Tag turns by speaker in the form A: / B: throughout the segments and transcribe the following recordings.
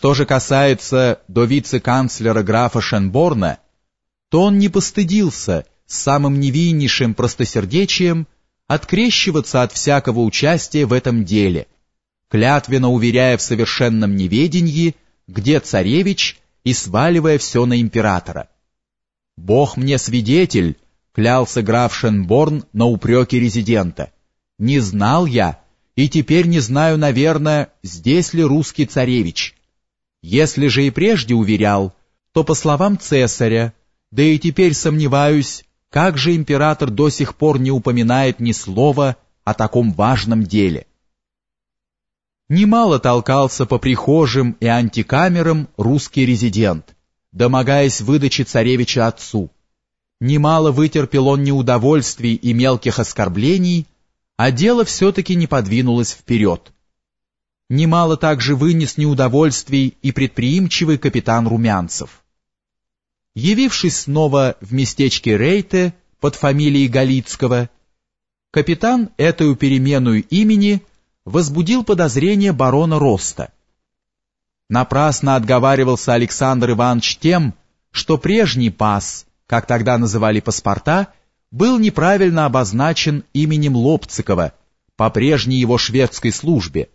A: Что же касается до вице-канцлера графа Шенборна, то он не постыдился с самым невиннейшим простосердечием открещиваться от всякого участия в этом деле, клятвенно уверяя в совершенном неведении, где царевич, и сваливая все на императора. «Бог мне свидетель», — клялся граф Шенборн на упреки резидента. «Не знал я, и теперь не знаю, наверное, здесь ли русский царевич. Если же и прежде уверял, то по словам цесаря, да и теперь сомневаюсь, как же император до сих пор не упоминает ни слова о таком важном деле. Немало толкался по прихожим и антикамерам русский резидент, домогаясь выдачи царевича отцу. Немало вытерпел он неудовольствий и мелких оскорблений, а дело все-таки не подвинулось вперед. Немало также вынес неудовольствий и предприимчивый капитан Румянцев. Явившись снова в местечке Рейте под фамилией Галицкого, капитан эту переменную имени возбудил подозрение барона Роста. Напрасно отговаривался Александр Иванович тем, что прежний пас, как тогда называли паспорта, был неправильно обозначен именем Лобцикова по прежней его шведской службе.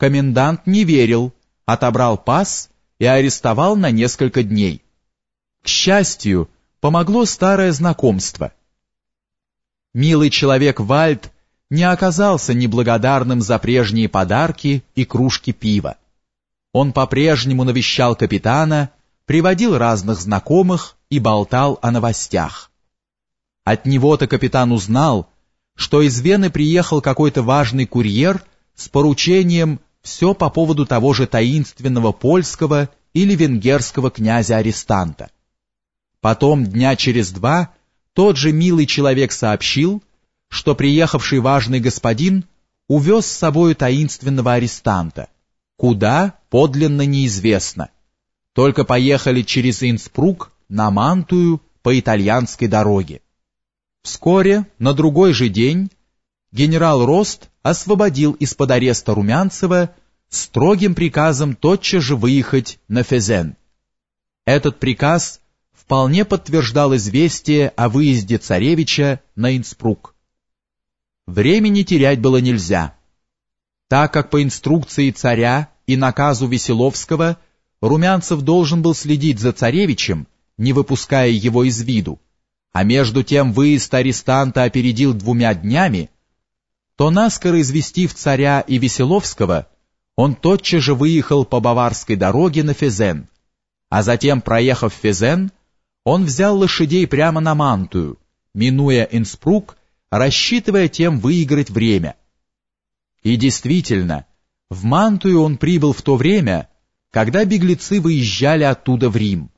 A: Комендант не верил, отобрал пас и арестовал на несколько дней. К счастью, помогло старое знакомство. Милый человек Вальд не оказался неблагодарным за прежние подарки и кружки пива. Он по-прежнему навещал капитана, приводил разных знакомых и болтал о новостях. От него-то капитан узнал, что из Вены приехал какой-то важный курьер с поручением все по поводу того же таинственного польского или венгерского князя-арестанта. Потом, дня через два, тот же милый человек сообщил, что приехавший важный господин увез с собою таинственного арестанта. Куда, подлинно неизвестно. Только поехали через Инспрук на Мантую по итальянской дороге. Вскоре, на другой же день, генерал Рост освободил из-под ареста Румянцева строгим приказом тотчас же выехать на Фезен. Этот приказ вполне подтверждал известие о выезде царевича на Инспрук. Времени терять было нельзя. Так как по инструкции царя и наказу Веселовского Румянцев должен был следить за царевичем, не выпуская его из виду, а между тем выезд арестанта опередил двумя днями, то наскоро известив царя и Веселовского, он тотчас же выехал по Баварской дороге на Фезен, а затем, проехав Фезен, он взял лошадей прямо на Мантую, минуя Инспрук, рассчитывая тем выиграть время. И действительно, в Мантую он прибыл в то время, когда беглецы выезжали оттуда в Рим.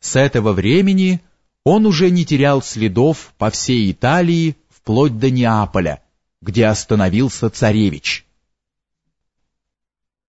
A: С этого времени он уже не терял следов по всей Италии вплоть до Неаполя, где остановился царевич.